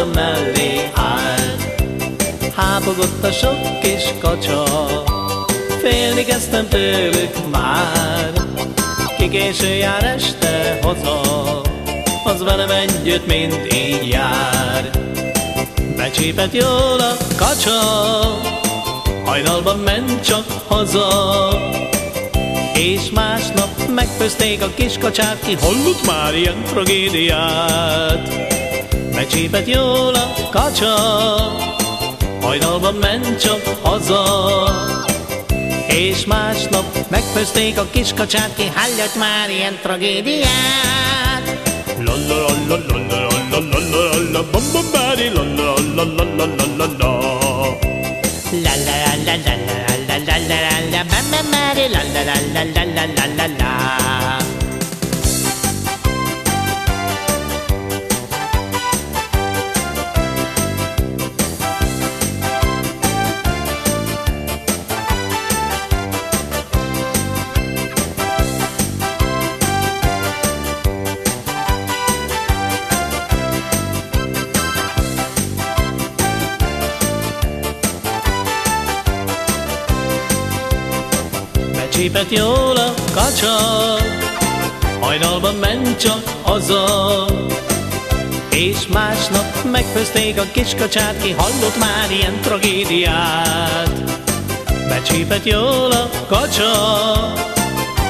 vágyam mellé állt. Hábogott a sok kis kacsa, félni kezdtem tőlük már. Ki késő jár este haza, az velem együtt mind így jár. Becsípett jól a kacsa, hajnalban ment csak haza. És másnap megfőzték a kis kacsát, ki hallott már ilyen tragédiát. Becsépet jól a kacsa, hajnalban ment csak haza. És másnap megfőzték a kiskacsát, ki halljak már ilyen tragédiát. Lalla, lalla, lalla, lalla, lalla, lalla, bam, bam, bári, lalla, lalla, lalla, lalla, lalla. Lalla, lalla, lalla, lalla, lalla, lalla, bam, bam, bári, lalla, lalla, lalla, lalla, lalla. Becsípett jól a kacsa, hajnalban ment csak haza. És másnap megfőzték a kis kacsát, ki hallott már ilyen tragédiát. Becsípett jól a kacsa,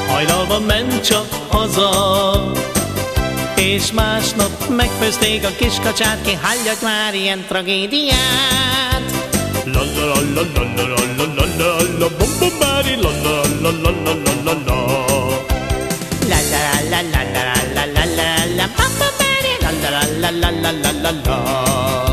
hajnalban ment csak haza. És másnap megfőzték a kis kacsát, ki hallott már ilyen tragédiát. La la la la bum bum bari la la la la la la la la La la la la la la la la la la la la la la la la la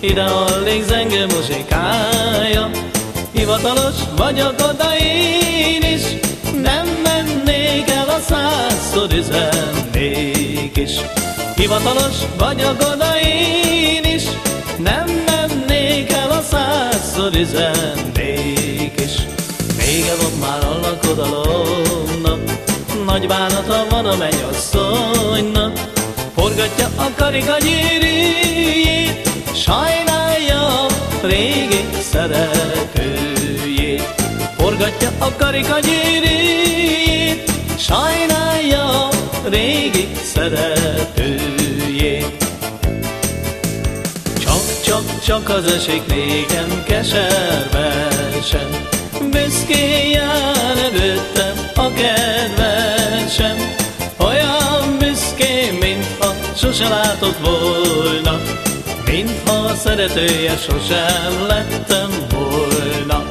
ide hallik zenge muzsikája. Hivatalos vagyok oda én is, nem mennék el a százszor üzennék is. Hivatalos vagyok oda én is, nem mennék el a százszor üzennék is. Vége van már a lakodalomnak, nagy bánata van a mennyasszonynak, Forgatja a karika gyűrűjét, sajnálja régi szeretőjét. Forgatja a karika gyűrűjét, sajnálja régi szeretőjét. Csak, csak, csak az esik nékem keservesen, büszkén jár előttem a kedvesem, olyan büszkén, mintha sose látott volna, a szeretője sosem lettem volna.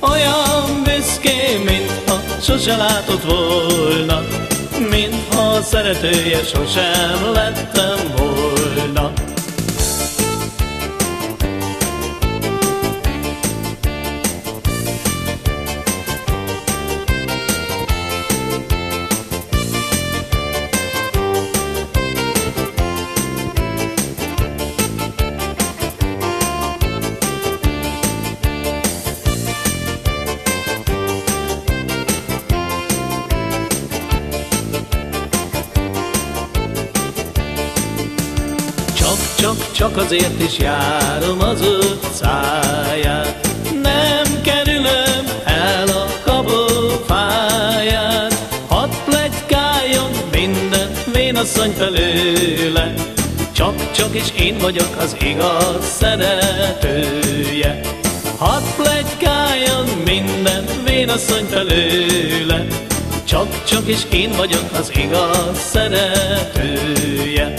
Olyan büszkén, mintha sose látott volna, mintha a szeretője sosem lettem volna. Azért is járom az utcáját, nem kerülöm el a kabófáját. Hadd plegykáljon minden vénasszony felőle, csak, csak is én vagyok az igaz szeretője. Hadd plegykáljon minden vénasszony felőle, csak, csak is én vagyok az igaz szeretője.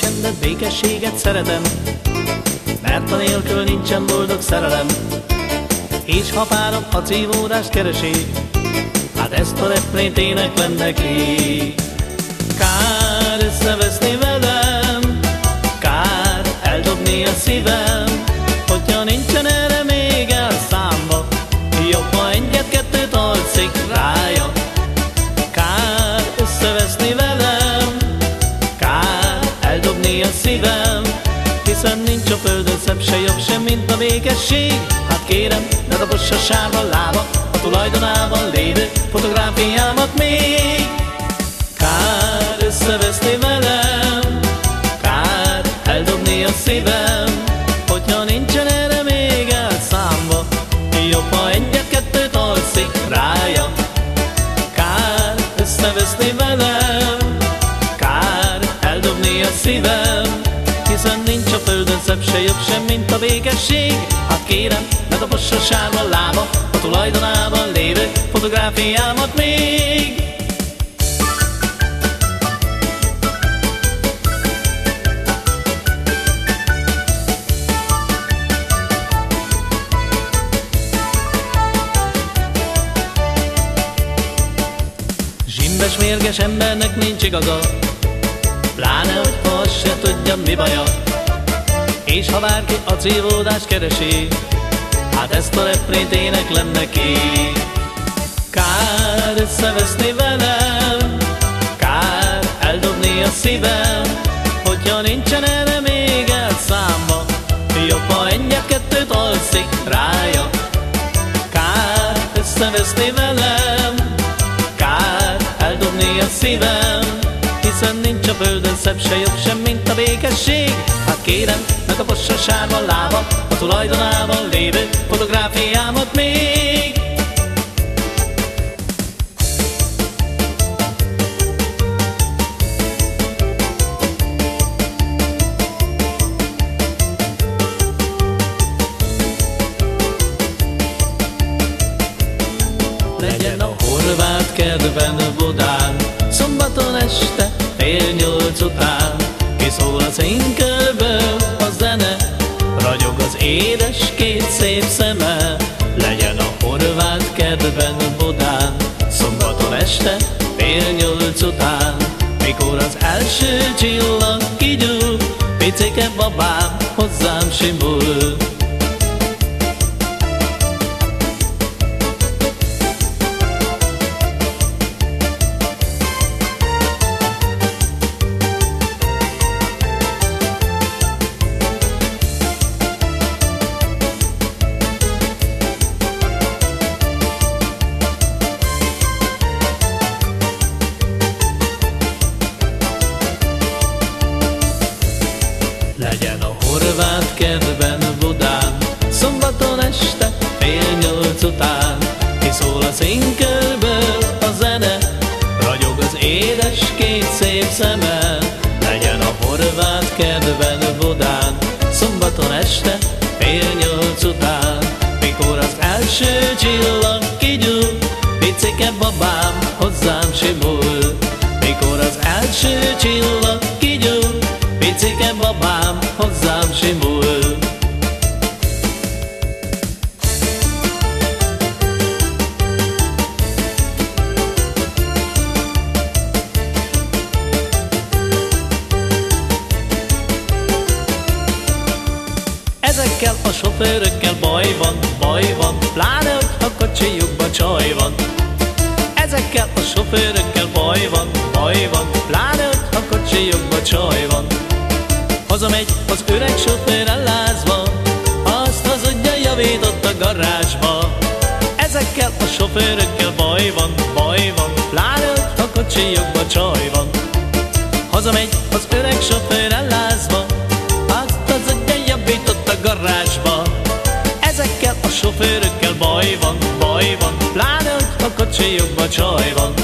Csendet, békességet szeretem, mert a nélkül nincsen boldog szerelem. És ha párom a cívódást keresi, hát ezt a refrént éneklem neki. Kár összeveszni velem, kár eldobni a szívem, hogyha nincsen erre végesség. Hát kérem, ne rabossa sárba lába, a tulajdonában lévő fotográfiámat még. Kár összeveszni velem, kár eldobni a szívem, hogyha nincsen erre még elszámba, jobb, ha egyet-kettőt alszik rája. Kár összeveszni velem, kár eldobni a szívem, hiszen nincs a földön szebb se jobb sem, a végesség. Hát kérem, ne dobossa sárba lába, a tulajdonában lévő fotográfiámat még. Zsimbes mérges embernek nincs igaza, Pláne, hogy ha se tudja mi baja És ha bárki a cívódást keresi Hát ezt a refrént éneklem neki. Kár összeveszni velem Kár eldobni a szívem Hogyha nincsen erre még elszámba Jobb, ha egyet-kettőt alszik rája. Kár összeveszni velem Kár eldobni a szívem földön szebb se jobb sem, mint a békesség. Hát kérem, meg a possa sárba lába, a tulajdonában lévő fotográfiámat még. Csillag kigyúl Picike babám hozzám simul simul. Mikor az első csillag kigyúl, Picike babám hozzám simul Ezekkel a sofőrökkel baj van, baj van Pláne, hogy a kocsijukba csaj van Ezekkel a sofőrökkel baj van, baj van Pláne, hogy a kocsijukba csaj van Hazamegy az öreg sofőr ellázva, azt hazudja javított a garázsba. Ezekkel a sofőrökkel baj van, baj van, pláne a kocsijokba csaj van. Hazamegy az öreg sofőr ellázva, azt hazudja javított a garázsba. Ezekkel a sofőrökkel baj van, baj van, csillogba csaj van.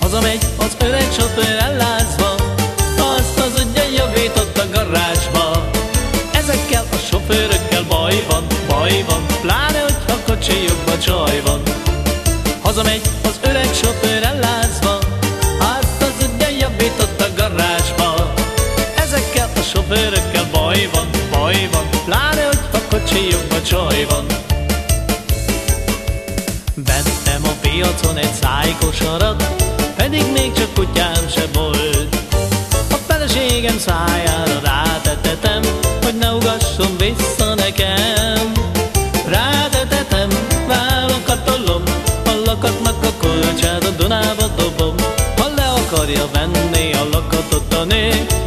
Hazamegy az öreg sofőr ellázva, azt az ugyan javított a garázsba. Ezekkel a sofőrökkel baj van, baj van, pláne, hogyha kocsijukba csaj van. Hazamegy az öreg sofőr csaj van. Vettem a piacon egy szájkosarat Pedig még csak kutyám se volt. A feleségem szájára rátetetem Hogy ne ugasson vissza nekem. Rátetetem, vállakat tolom A lakatnak a kulcsát a Dunába dobom. Ha le akarja venni a lakatot a nő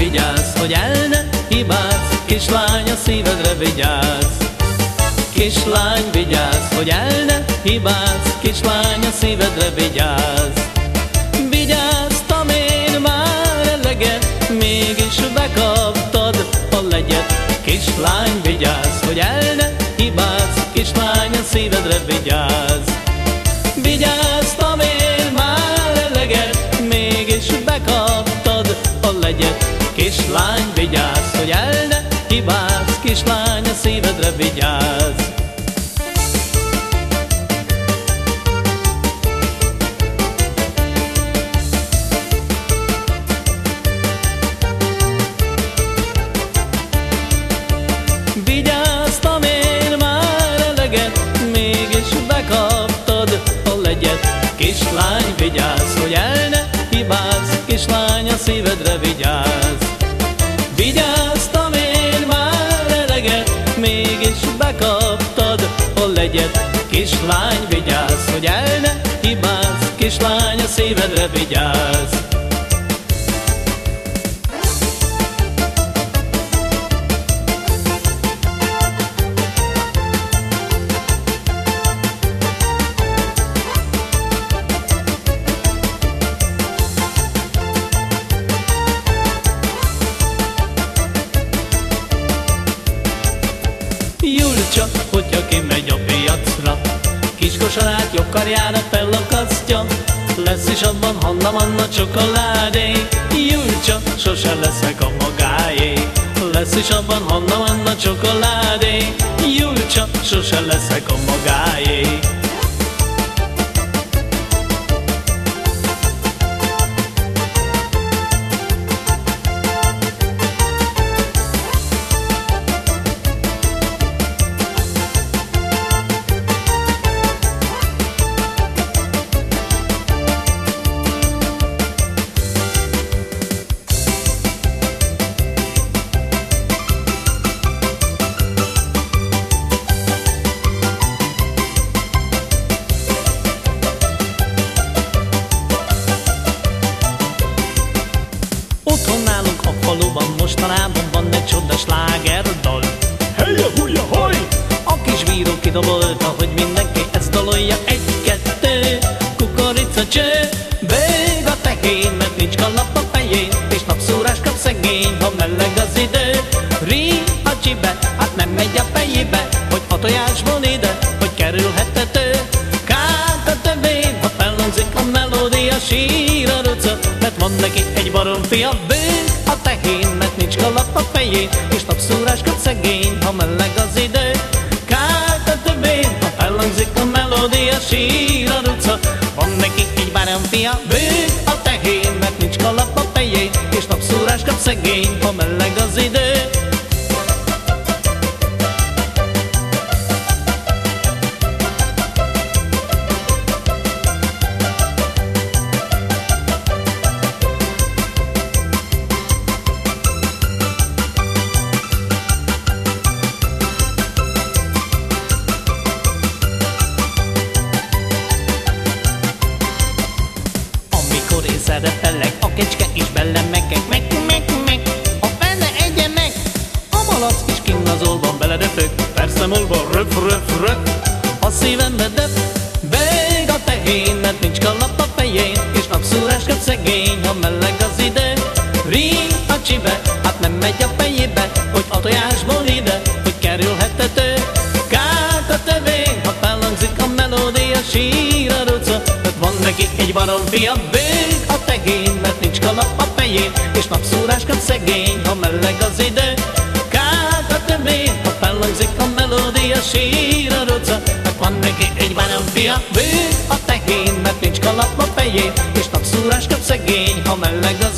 vigyázz, hogy el ne hibázz, kislány a szívedre vigyázz. Kislány, vigyázz, hogy el ne hibázz, kislány a szívedre vigyázz. Vigyáztam én már eleget, mégis bekaptad a legyet. Kislány, vigyázz, hogy el ne Lány, vigyázz, hogy el ne hibázz, kislány, a szívedre vigyázz. vigyáz. Júl csak, hogyha kimegy a piacra, kis kosarát jobb karjára csokoládé. Jújcsa, sose leszek a magáé. Lesz is abban Hanna Anna csokoládé. Jújcsa, sose leszek a magáé. neki egy baromfi a bőnk, a tehénnek nincs kalapa Ring a csibe, hát nem megy a fejébe Hogy a tojásból ide, hogy kerülhetető Kát a tövény, ha fellangzik a melódia Sír a ruca, mert van neki egy baromfia Bőg a tehén, mert nincs kalap a fején És napszúráskat szegény, ha meleg az idő Kát a tövény, ha fellangzik a melódia Sír a ruca, mert van neki egy baromfia Bőg a tehén, mert nincs kalap a fején És napszúráskat szegény, ha meleg az